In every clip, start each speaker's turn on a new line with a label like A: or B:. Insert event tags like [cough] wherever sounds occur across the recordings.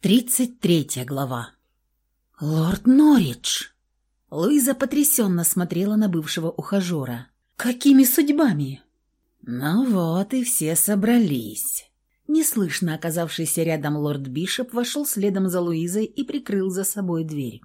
A: Тридцать третья глава. «Лорд Норридж!» Луиза потрясенно смотрела на бывшего ухажера. «Какими судьбами?» «Ну вот и все собрались». Неслышно оказавшийся рядом лорд Бишоп вошел следом за Луизой и прикрыл за собой дверь.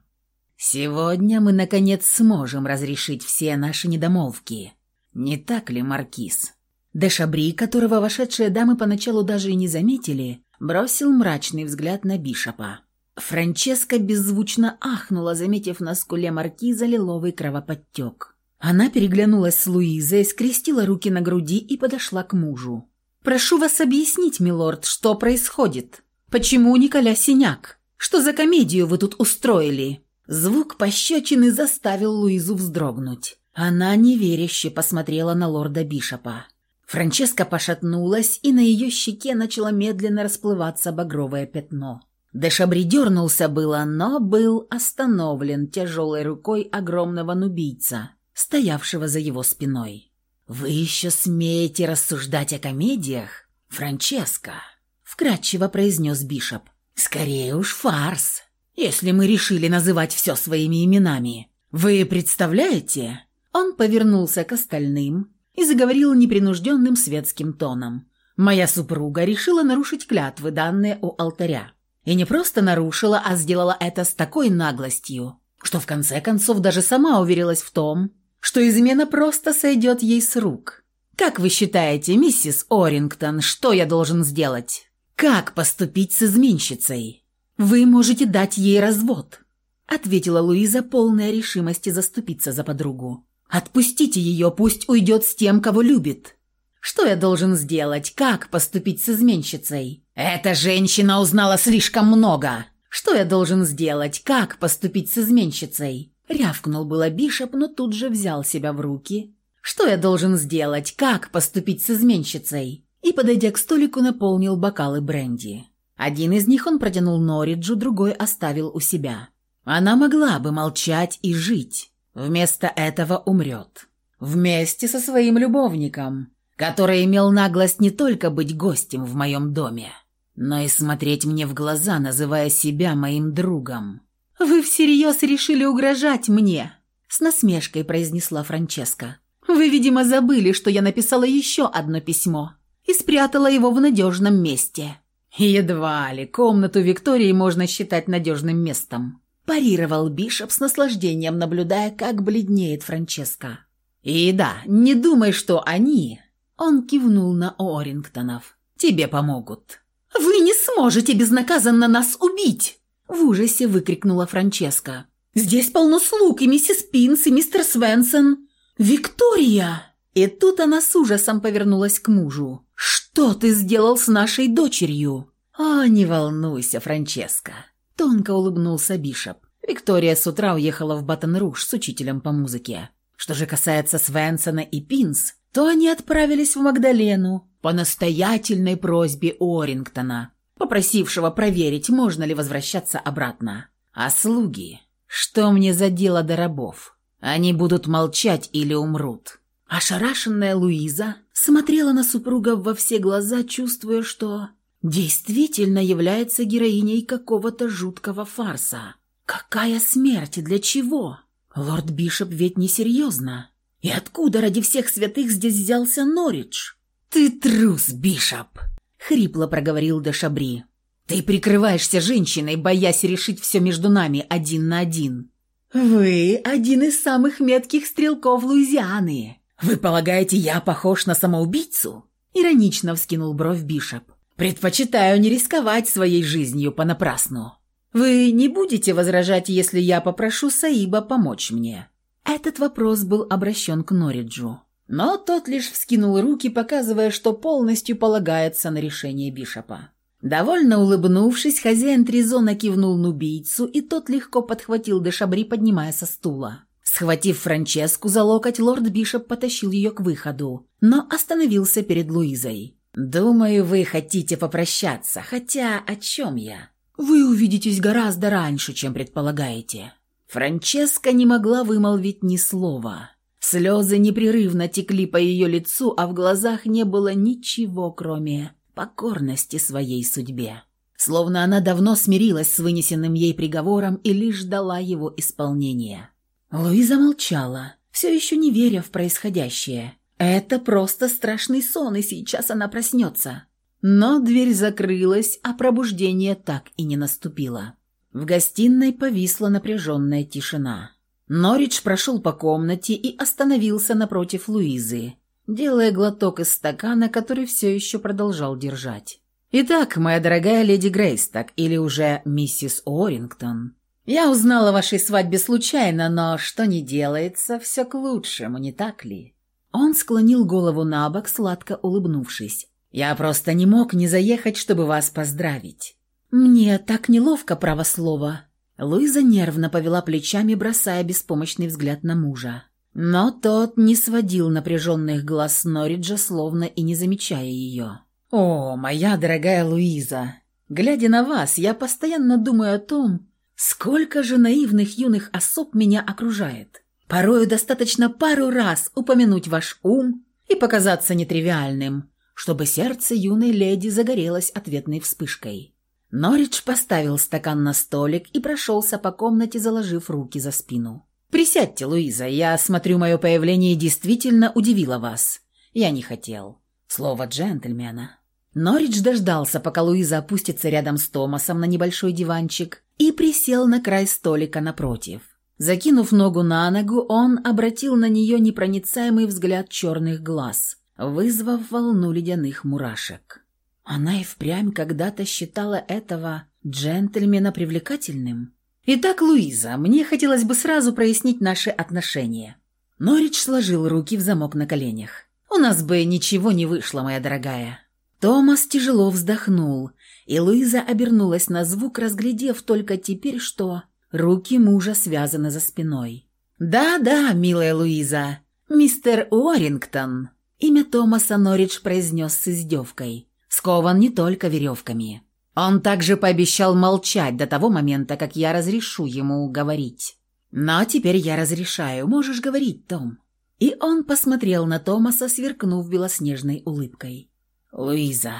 A: «Сегодня мы, наконец, сможем разрешить все наши недомолвки. Не так ли, Маркиз?» Дешабри, которого вошедшие дамы поначалу даже и не заметили, бросил мрачный взгляд на Бишопа. Франческа беззвучно ахнула, заметив на скуле маркиза лиловый кровоподтек. Она переглянулась с Луизой, скрестила руки на груди и подошла к мужу. «Прошу вас объяснить, милорд, что происходит? Почему у Николя синяк? Что за комедию вы тут устроили?» Звук пощечины заставил Луизу вздрогнуть. Она неверяще посмотрела на лорда Бишопа. Франческа пошатнулась, и на ее щеке начало медленно расплываться багровое пятно. Дешабри дернулся было, но был остановлен тяжелой рукой огромного нубийца, стоявшего за его спиной. «Вы еще смеете рассуждать о комедиях, Франческа?» — вкратчиво произнес Бишоп. «Скорее уж фарс, если мы решили называть все своими именами. Вы представляете?» Он повернулся к остальным, и заговорил непринужденным светским тоном. «Моя супруга решила нарушить клятвы, данные у алтаря. И не просто нарушила, а сделала это с такой наглостью, что в конце концов даже сама уверилась в том, что измена просто сойдет ей с рук. Как вы считаете, миссис Орингтон, что я должен сделать? Как поступить с изменщицей? Вы можете дать ей развод», — ответила Луиза, полная решимости заступиться за подругу. Отпустите ее, пусть уйдет с тем, кого любит. Что я должен сделать? Как поступить с изменщицей? Эта женщина узнала слишком много. Что я должен сделать? Как поступить с изменщицей? Рявкнул было Бишоп, но тут же взял себя в руки. Что я должен сделать? Как поступить с изменщицей? И, подойдя к столику, наполнил бокалы бренди. Один из них он протянул Норриджу, другой оставил у себя. Она могла бы молчать и жить. Вместо этого умрет. Вместе со своим любовником, который имел наглость не только быть гостем в моем доме, но и смотреть мне в глаза, называя себя моим другом. «Вы всерьез решили угрожать мне?» С насмешкой произнесла Франческа. «Вы, видимо, забыли, что я написала еще одно письмо и спрятала его в надежном месте». «Едва ли комнату Виктории можно считать надежным местом», парировал Бишоп с наслаждением, наблюдая, как бледнеет Франческа. «И да, не думай, что они...» Он кивнул на Орингтонов. «Тебе помогут». «Вы не сможете безнаказанно нас убить!» В ужасе выкрикнула Франческа. «Здесь полно слуг, и миссис Пинс, и мистер Свенсон. Виктория!» И тут она с ужасом повернулась к мужу. «Что ты сделал с нашей дочерью?» «О, не волнуйся, Франческа. Тонко улыбнулся Бишоп. Виктория с утра уехала в Батон-Руж с учителем по музыке. Что же касается Свенсона и Пинс, то они отправились в Магдалену по настоятельной просьбе Орингтона, попросившего проверить, можно ли возвращаться обратно. А слуги? Что мне за дело до рабов? Они будут молчать или умрут. Ошарашенная Луиза смотрела на супруга во все глаза, чувствуя, что действительно является героиней какого-то жуткого фарса. Какая смерть и для чего? Лорд Бишоп ведь несерьезно. И откуда ради всех святых здесь взялся Норридж? «Ты трус, Бишоп!» — хрипло проговорил Дешабри. «Ты прикрываешься женщиной, боясь решить все между нами один на один». «Вы один из самых метких стрелков Луизианы. Вы полагаете, я похож на самоубийцу?» Иронично вскинул бровь Бишоп. Предпочитаю не рисковать своей жизнью понапрасну. Вы не будете возражать, если я попрошу Саиба помочь мне?» Этот вопрос был обращен к Норриджу. Но тот лишь вскинул руки, показывая, что полностью полагается на решение Бишопа. Довольно улыбнувшись, хозяин Тризона кивнул нубийцу, и тот легко подхватил Дешабри, поднимая со стула. Схватив Франческу за локоть, лорд Бишоп потащил ее к выходу, но остановился перед Луизой. «Думаю, вы хотите попрощаться, хотя о чем я?» «Вы увидитесь гораздо раньше, чем предполагаете». Франческа не могла вымолвить ни слова. Слезы непрерывно текли по ее лицу, а в глазах не было ничего, кроме покорности своей судьбе. словно она давно смирилась с вынесенным ей приговором и лишь ждала его исполнения. Луиза молчала, все еще не веря в происходящее. Это просто страшный сон, и сейчас она проснется. Но дверь закрылась, а пробуждение так и не наступило. В гостиной повисла напряженная тишина. Норридж прошел по комнате и остановился напротив Луизы, делая глоток из стакана, который все еще продолжал держать. «Итак, моя дорогая леди Грейсток, или уже миссис Орингтон, я узнала о вашей свадьбе случайно, но что не делается, все к лучшему, не так ли?» Он склонил голову на бок, сладко улыбнувшись. «Я просто не мог не заехать, чтобы вас поздравить». «Мне так неловко, право слова», Луиза нервно повела плечами, бросая беспомощный взгляд на мужа. Но тот не сводил напряженных глаз Норриджа, словно и не замечая ее. «О, моя дорогая Луиза! Глядя на вас, я постоянно думаю о том, сколько же наивных юных особ меня окружает. Порою достаточно пару раз упомянуть ваш ум и показаться нетривиальным, чтобы сердце юной леди загорелось ответной вспышкой. Норридж поставил стакан на столик и прошелся по комнате, заложив руки за спину. «Присядьте, Луиза, я смотрю, мое появление действительно удивило вас. Я не хотел. Слово джентльмена». Норридж дождался, пока Луиза опустится рядом с Томасом на небольшой диванчик и присел на край столика напротив. Закинув ногу на ногу, он обратил на нее непроницаемый взгляд черных глаз, вызвав волну ледяных мурашек. Она и впрямь когда-то считала этого джентльмена привлекательным. «Итак, Луиза, мне хотелось бы сразу прояснить наши отношения». Норридж сложил руки в замок на коленях. «У нас бы ничего не вышло, моя дорогая». Томас тяжело вздохнул, и Луиза обернулась на звук, разглядев только теперь, что руки мужа связаны за спиной. «Да-да, милая Луиза, мистер Уоррингтон», — имя Томаса Норридж произнес с издевкой скован не только веревками. Он также пообещал молчать до того момента, как я разрешу ему говорить. Но теперь я разрешаю, можешь говорить, Том. И он посмотрел на Томаса, сверкнув белоснежной улыбкой. «Луиза».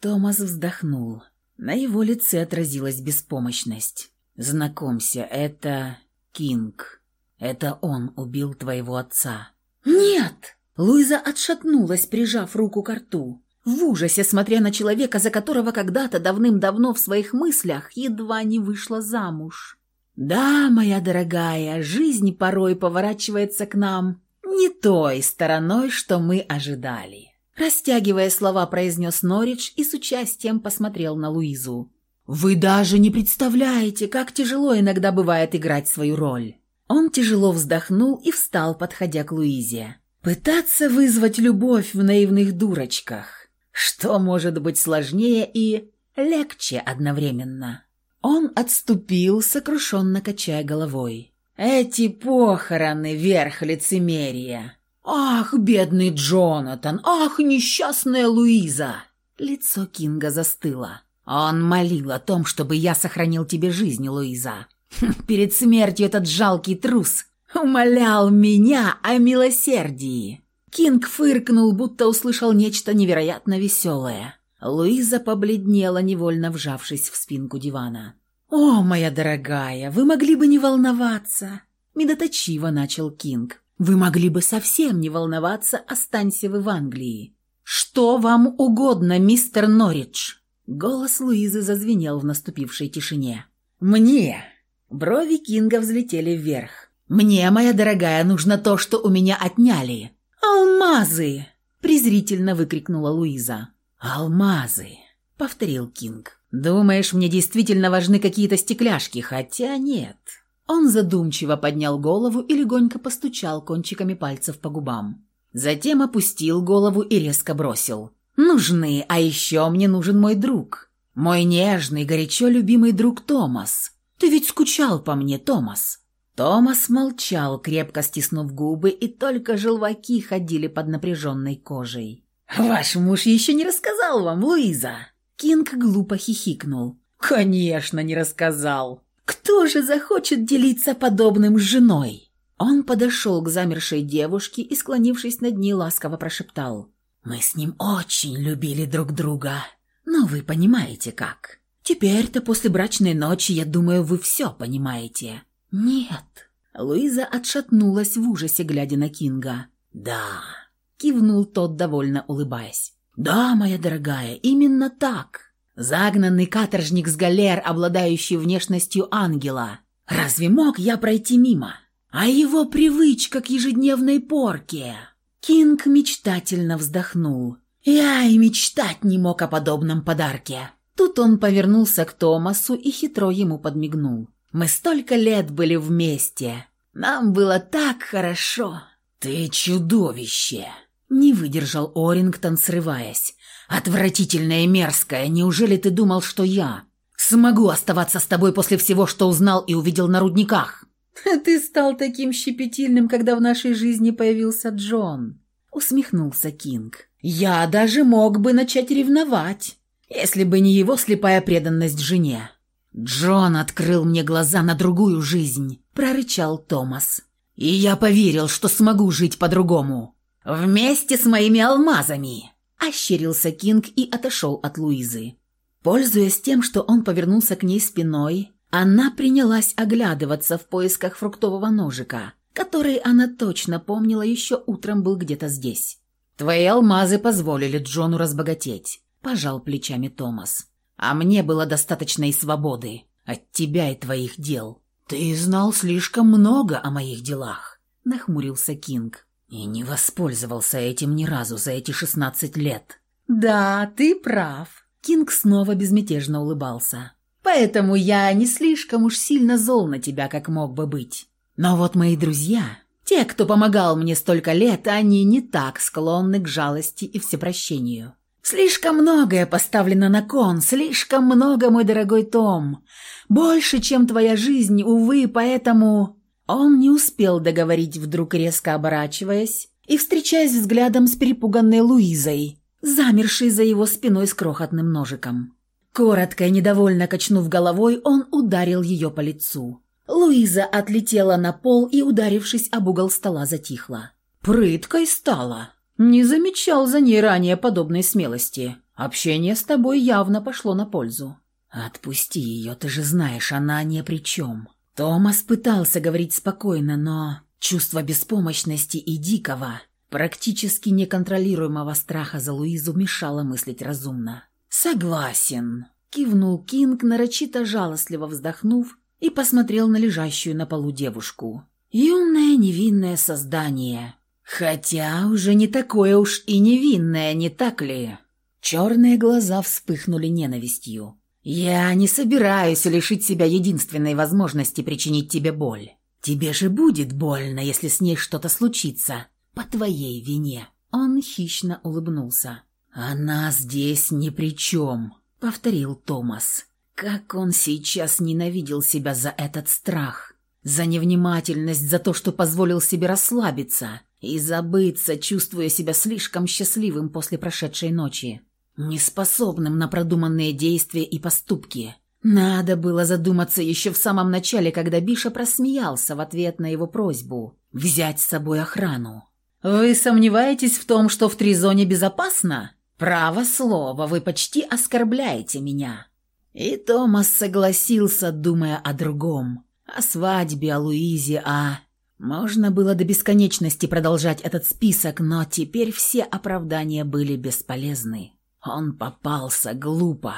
A: Томас вздохнул. На его лице отразилась беспомощность. «Знакомься, это Кинг. Это он убил твоего отца». «Нет!» Луиза отшатнулась, прижав руку к рту в ужасе смотря на человека, за которого когда-то давным-давно в своих мыслях едва не вышла замуж. «Да, моя дорогая, жизнь порой поворачивается к нам не той стороной, что мы ожидали». Растягивая слова, произнес Норридж и с участием посмотрел на Луизу. «Вы даже не представляете, как тяжело иногда бывает играть свою роль». Он тяжело вздохнул и встал, подходя к Луизе. «Пытаться вызвать любовь в наивных дурочках. Что может быть сложнее и легче одновременно? Он отступил, сокрушенно качая головой. «Эти похороны — верх лицемерия! Ах, бедный Джонатан! Ах, несчастная Луиза!» Лицо Кинга застыло. Он молил о том, чтобы я сохранил тебе жизнь, Луиза. Хм, перед смертью этот жалкий трус умолял меня о милосердии. Кинг фыркнул, будто услышал нечто невероятно веселое. Луиза побледнела, невольно вжавшись в спинку дивана. «О, моя дорогая, вы могли бы не волноваться!» Медоточиво начал Кинг. «Вы могли бы совсем не волноваться, останься вы в Англии». «Что вам угодно, мистер Норридж?» Голос Луизы зазвенел в наступившей тишине. «Мне!» Брови Кинга взлетели вверх. «Мне, моя дорогая, нужно то, что у меня отняли. «Алмазы!» – презрительно выкрикнула Луиза. «Алмазы!» – повторил Кинг. «Думаешь, мне действительно важны какие-то стекляшки? Хотя нет». Он задумчиво поднял голову и легонько постучал кончиками пальцев по губам. Затем опустил голову и резко бросил. «Нужны, а еще мне нужен мой друг. Мой нежный, горячо любимый друг Томас. Ты ведь скучал по мне, Томас?» Томас молчал, крепко стиснув губы, и только желваки ходили под напряженной кожей. «Ваш муж еще не рассказал вам, Луиза!» Кинг глупо хихикнул. «Конечно, не рассказал. Кто же захочет делиться подобным с женой?» Он подошел к замершей девушке и, склонившись над ней, ласково прошептал. «Мы с ним очень любили друг друга. Но вы понимаете как. Теперь-то после брачной ночи, я думаю, вы все понимаете». «Нет». Луиза отшатнулась в ужасе, глядя на Кинга. «Да», — кивнул тот, довольно улыбаясь. «Да, моя дорогая, именно так. Загнанный каторжник с галер, обладающий внешностью ангела. Разве мог я пройти мимо? А его привычка к ежедневной порке?» Кинг мечтательно вздохнул. «Я и мечтать не мог о подобном подарке». Тут он повернулся к Томасу и хитро ему подмигнул. «Мы столько лет были вместе. Нам было так хорошо». «Ты чудовище!» Не выдержал Орингтон, срываясь. «Отвратительная и мерзкая, неужели ты думал, что я смогу оставаться с тобой после всего, что узнал и увидел на рудниках?» [laughs]
B: «Ты стал таким щепетильным, когда в нашей жизни появился Джон», — усмехнулся Кинг.
A: «Я даже мог бы начать ревновать, если бы не его слепая преданность жене». «Джон открыл мне глаза на другую жизнь», — прорычал Томас. «И я поверил, что смогу жить по-другому. Вместе с моими алмазами!» — ощерился Кинг и отошел от Луизы. Пользуясь тем, что он повернулся к ней спиной, она принялась оглядываться в поисках фруктового ножика, который она точно помнила еще утром был где-то здесь. «Твои алмазы позволили Джону разбогатеть», – пожал плечами Томас. «А мне было достаточно и свободы от тебя и твоих дел». «Ты знал слишком много о моих делах», – нахмурился Кинг. «И не воспользовался этим ни разу за эти шестнадцать лет».
B: «Да, ты прав», – Кинг снова безмятежно улыбался. Поэтому я не слишком уж сильно зол на тебя, как мог бы быть.
A: Но вот мои друзья, те, кто помогал мне столько лет, они не так склонны к жалости и всепрощению. Слишком многое поставлено на кон, слишком много, мой дорогой Том. Больше, чем твоя жизнь, увы, поэтому...» Он не успел договорить, вдруг резко оборачиваясь и встречаясь взглядом с перепуганной Луизой, замершей за его спиной с крохотным ножиком. Коротко и недовольно качнув головой, он ударил ее по лицу. Луиза отлетела на пол и, ударившись об угол стола, затихла. «Прыткой стала. Не замечал за ней ранее подобной смелости. Общение с тобой явно пошло на пользу». «Отпусти ее, ты же знаешь, она ни при чем». Томас пытался говорить спокойно, но чувство беспомощности и дикого, практически неконтролируемого страха за Луизу мешало мыслить разумно. «Согласен», — кивнул Кинг, нарочито жалостливо вздохнув, и посмотрел на лежащую на полу девушку. «Юное невинное создание. Хотя уже не такое уж и невинное, не так ли?» Черные глаза вспыхнули ненавистью. «Я не собираюсь лишить себя единственной возможности причинить тебе боль. Тебе же будет больно, если с ней что-то случится, по твоей вине». Он хищно улыбнулся. «Она здесь ни при чем», — повторил Томас. Как он сейчас ненавидел себя за этот страх, за невнимательность, за то, что позволил себе расслабиться и забыться, чувствуя себя слишком счастливым после прошедшей ночи, неспособным на продуманные действия и поступки. Надо было задуматься еще в самом начале, когда Биша просмеялся в ответ на его просьбу взять с собой охрану. «Вы сомневаетесь в том, что в Тризоне безопасно?» «Право слово, вы почти оскорбляете меня». И Томас согласился, думая о другом. О свадьбе, о Луизе, о... Можно было до бесконечности продолжать этот список, но теперь все оправдания были бесполезны. Он попался глупо.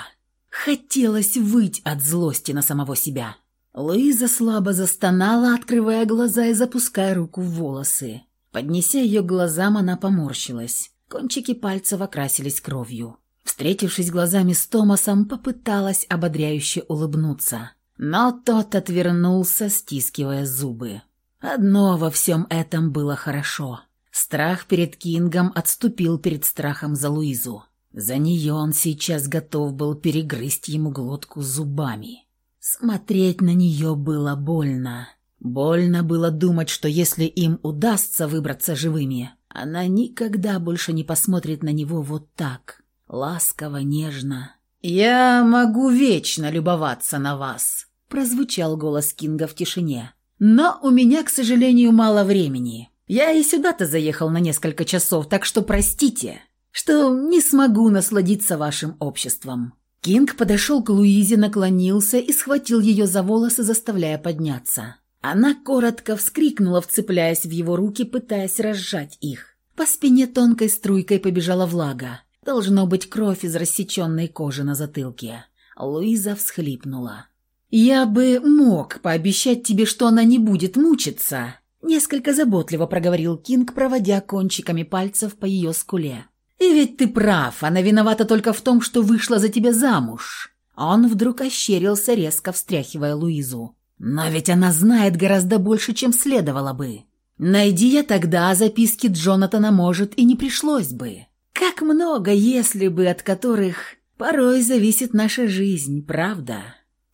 A: Хотелось выть от злости на самого себя. Луиза слабо застонала, открывая глаза и запуская руку в волосы. Поднеся ее к глазам, она поморщилась. Кончики пальцев окрасились кровью. Встретившись глазами с Томасом, попыталась ободряюще улыбнуться. Но тот отвернулся, стискивая зубы. Одно во всем этом было хорошо. Страх перед Кингом отступил перед страхом за Луизу. За нее он сейчас готов был перегрызть ему глотку зубами. Смотреть на нее было больно. Больно было думать, что если им удастся выбраться живыми, она никогда больше не посмотрит на него вот так, ласково, нежно. «Я могу вечно любоваться на вас», — прозвучал голос Кинга в тишине. «Но у меня, к сожалению, мало времени. Я и сюда-то заехал на несколько часов, так что простите, что не смогу насладиться вашим обществом». Кинг подошел к Луизе, наклонился и схватил ее за волосы, заставляя подняться. Она коротко вскрикнула, вцепляясь в его руки, пытаясь разжать их. По спине тонкой струйкой побежала влага. Должно быть кровь из рассеченной кожи на затылке. Луиза всхлипнула. «Я бы мог пообещать тебе, что она не будет мучиться», несколько заботливо проговорил Кинг, проводя кончиками пальцев по ее скуле. «И ведь ты прав, она виновата только в том, что вышла за тебя замуж». Он вдруг ощерился, резко встряхивая Луизу. «Но ведь она знает гораздо больше, чем следовало бы. Найди я тогда записки Джонатана, может, и не пришлось бы. Как много, если бы, от которых порой зависит наша жизнь, правда?»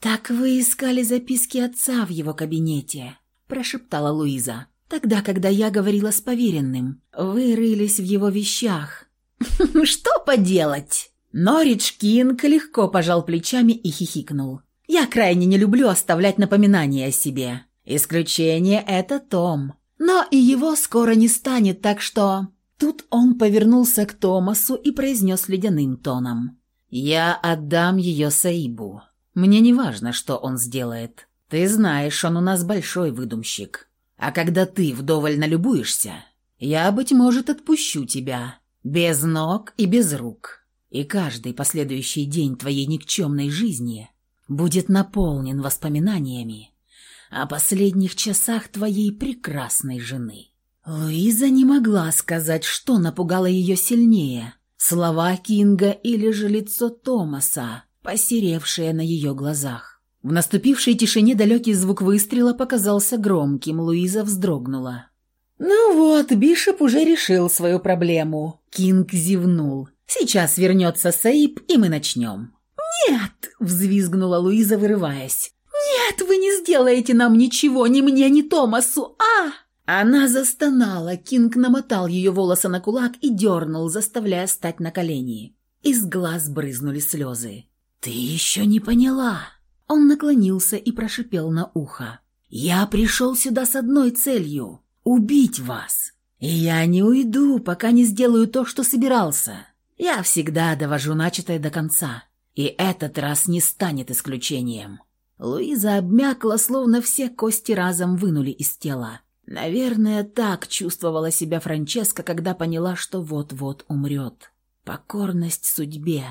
A: «Так вы искали записки отца в его кабинете», – прошептала Луиза. «Тогда, когда я говорила с поверенным, вы рылись в его вещах, [laughs] «Что поделать?» Норридж Кинг легко пожал плечами и хихикнул. «Я крайне не люблю оставлять напоминания о себе. Исключение – это Том. Но и его скоро не станет, так что...» Тут он повернулся к Томасу и произнес ледяным тоном. «Я отдам ее Саибу. Мне не важно, что он сделает. Ты знаешь, он у нас большой выдумщик. А когда ты вдоволь налюбуешься, я, быть может, отпущу тебя. Без ног и без рук. И каждый последующий день твоей никчемной жизни будет наполнен воспоминаниями о последних часах твоей прекрасной жены». Луиза не могла сказать, что напугало ее сильнее – слова Кинга или же лицо Томаса, посеревшее на ее глазах. В наступившей тишине далекий звук выстрела показался громким, Луиза вздрогнула. «Ну вот, Бишоп уже решил свою проблему», — Кинг зевнул. «Сейчас вернется Саиб, и мы начнем». «Нет!» — взвизгнула Луиза, вырываясь. «Нет, вы не сделаете нам ничего, ни мне, ни Томасу, а!» Она застонала, Кинг намотал ее волосы на кулак и дернул, заставляя стать на колени. Из глаз брызнули слезы. «Ты еще не поняла!» Он наклонился и прошипел на ухо. «Я пришел сюда с одной целью убить вас. И я не уйду, пока не сделаю то, что собирался. Я всегда довожу начатое до конца, и этот раз не станет исключением». Луиза обмякла, словно все кости разом вынули из тела. Наверное, так чувствовала себя Франческа, когда поняла, что вот-вот умрет. Покорность судьбе.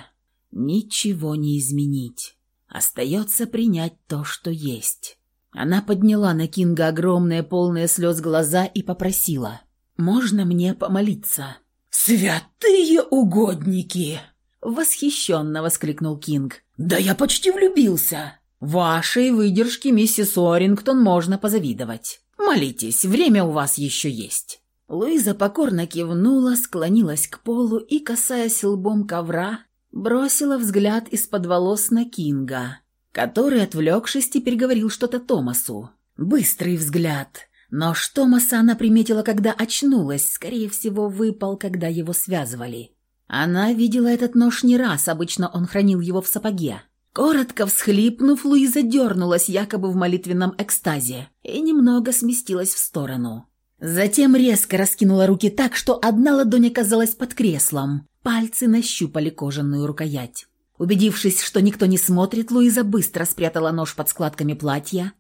A: Ничего не изменить. Остается принять то, что есть. Она подняла на Кинга огромные полные слез глаза и попросила. «Можно мне помолиться?» «Святые угодники!» Восхищенно воскликнул Кинг. «Да я почти влюбился!» «Вашей выдержке, миссис Орингтон, можно позавидовать. Молитесь, время у вас еще есть». Луиза покорно кивнула, склонилась к полу и, касаясь лбом ковра, бросила взгляд из-под волос на Кинга, который, отвлекшись, теперь говорил что-то Томасу. Быстрый взгляд. Нож Томаса она приметила, когда очнулась, скорее всего, выпал, когда его связывали. Она видела этот нож не раз, обычно он хранил его в сапоге. Коротко всхлипнув, Луиза дернулась якобы в молитвенном экстазе и немного сместилась в сторону. Затем резко раскинула руки так, что одна ладонь оказалась под креслом. Пальцы нащупали кожаную рукоять. Убедившись, что никто не смотрит, Луиза быстро спрятала нож под складками платья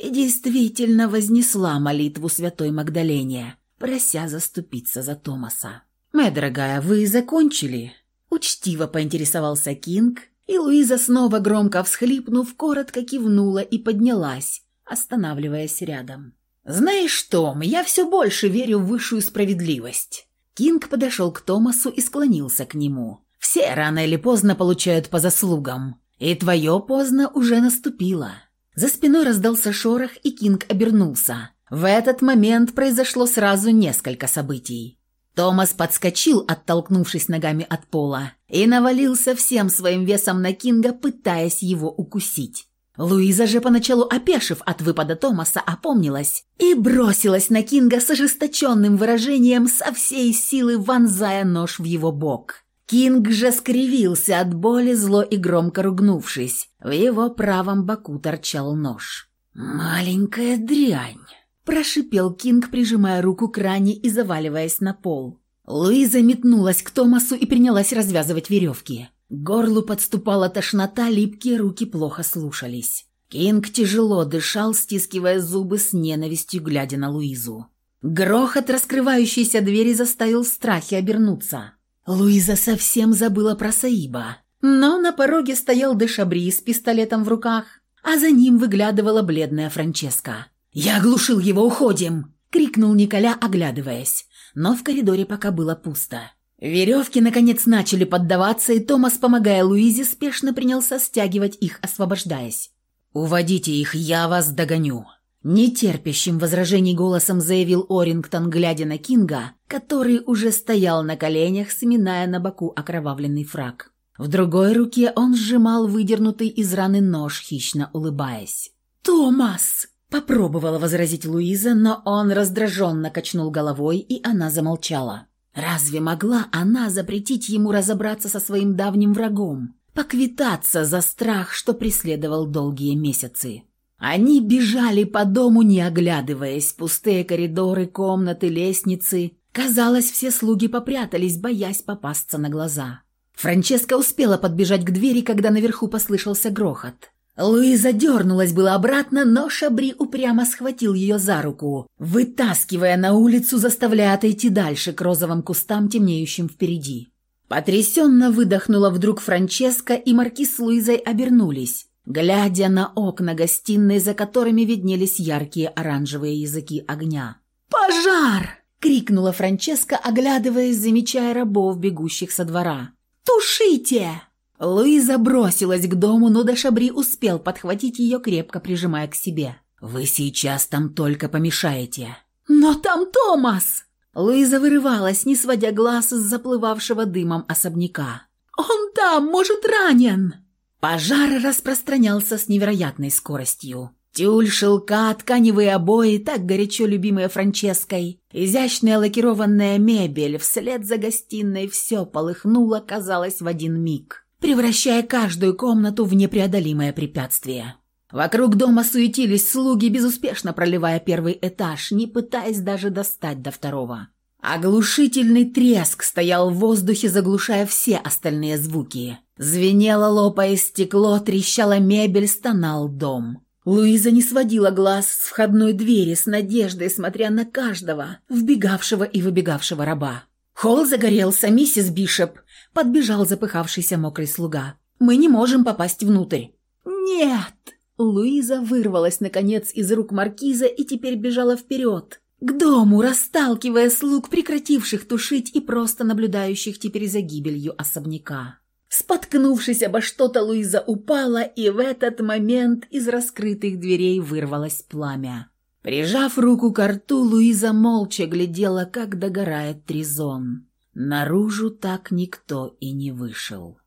A: и действительно вознесла молитву Святой Магдалене, прося заступиться за Томаса. «Моя дорогая, вы закончили?» Учтиво поинтересовался Кинг, и Луиза, снова громко всхлипнув, коротко кивнула и поднялась, останавливаясь рядом. «Знаешь, Том, я все больше верю в высшую справедливость». Кинг подошел к Томасу и склонился к нему. Все рано или поздно получают по заслугам. И твое поздно уже наступило». За спиной раздался шорох, и Кинг обернулся. В этот момент произошло сразу несколько событий. Томас подскочил, оттолкнувшись ногами от пола, и навалился всем своим весом на Кинга, пытаясь его укусить. Луиза же, поначалу опешив от выпада Томаса, опомнилась и бросилась на Кинга с ожесточенным выражением со всей силы вонзая нож в его бок. Кинг же скривился от боли, зло и громко ругнувшись. В его правом боку торчал нож. «Маленькая дрянь!» – прошипел Кинг, прижимая руку к ране и заваливаясь на пол. Луиза метнулась к Томасу и принялась развязывать веревки. Горлу подступала тошнота, липкие руки плохо слушались. Кинг тяжело дышал, стискивая зубы с ненавистью, глядя на Луизу. Грохот раскрывающейся двери заставил в страхе обернуться. Луиза совсем забыла про Саиба. Но на пороге стоял Дешабри с пистолетом в руках, а за ним выглядывала бледная Франческа. «Я оглушил его, уходим!» — крикнул Николя, оглядываясь. Но в коридоре пока было пусто. Веревки, наконец, начали поддаваться, и Томас, помогая Луизе, спешно принялся стягивать их, освобождаясь. «Уводите их, я вас догоню!» Нетерпящим возражений голосом заявил Орингтон, глядя на Кинга, который уже стоял на коленях, сминая на боку окровавленный фраг. В другой руке он сжимал выдернутый из раны нож, хищно улыбаясь. «Томас!» – попробовала возразить Луиза, но он раздраженно качнул головой, и она замолчала. Разве могла она запретить ему разобраться со своим давним врагом, поквитаться за страх, что преследовал долгие месяцы? Они бежали по дому, не оглядываясь, пустые коридоры, комнаты, лестницы. Казалось, все слуги попрятались, боясь попасться на глаза. Франческа успела подбежать к двери, когда наверху послышался грохот. Луиза дернулась было обратно, но Шабри упрямо схватил ее за руку, вытаскивая на улицу, заставляя отойти дальше к розовым кустам, темнеющим впереди. Потрясенно выдохнула вдруг Франческа, и маркиз с Луизой обернулись, глядя на окна гостиной, за которыми виднелись яркие оранжевые языки огня. «Пожар!» — крикнула Франческа, оглядываясь, замечая рабов, бегущих со двора. «Тушите!» Луиза бросилась к дому, но Дашабри успел подхватить ее, крепко прижимая к себе. «Вы сейчас там только помешаете». «Но там Томас!» Луиза вырывалась, не сводя глаз с заплывавшего дымом особняка. «Он там, может, ранен!» Пожар распространялся с невероятной скоростью. Тюль, шелка, тканевые обои, так горячо любимые Франческой, изящная лакированная мебель, вслед за гостиной все полыхнуло, казалось, в один миг, превращая каждую комнату в непреодолимое препятствие. Вокруг дома суетились слуги, безуспешно проливая первый этаж, не пытаясь даже достать до второго. Оглушительный треск стоял в воздухе, заглушая все остальные звуки. Звенело лопая стекло, трещала мебель, стонал дом. Луиза не сводила глаз с входной двери с надеждой, смотря на каждого, вбегавшего и выбегавшего раба. Холл загорелся, миссис Бишоп. Подбежал запыхавшийся мокрый слуга. «Мы не можем попасть внутрь». «Нет!» Луиза вырвалась, наконец, из рук маркиза и теперь бежала вперед, к дому, расталкивая слуг, прекративших тушить и просто наблюдающих теперь за гибелью особняка. Споткнувшись обо что-то, Луиза упала, и в этот момент из раскрытых дверей вырвалось пламя. Прижав руку к рту, Луиза молча глядела, как догорает тризон. Наружу так никто и не вышел.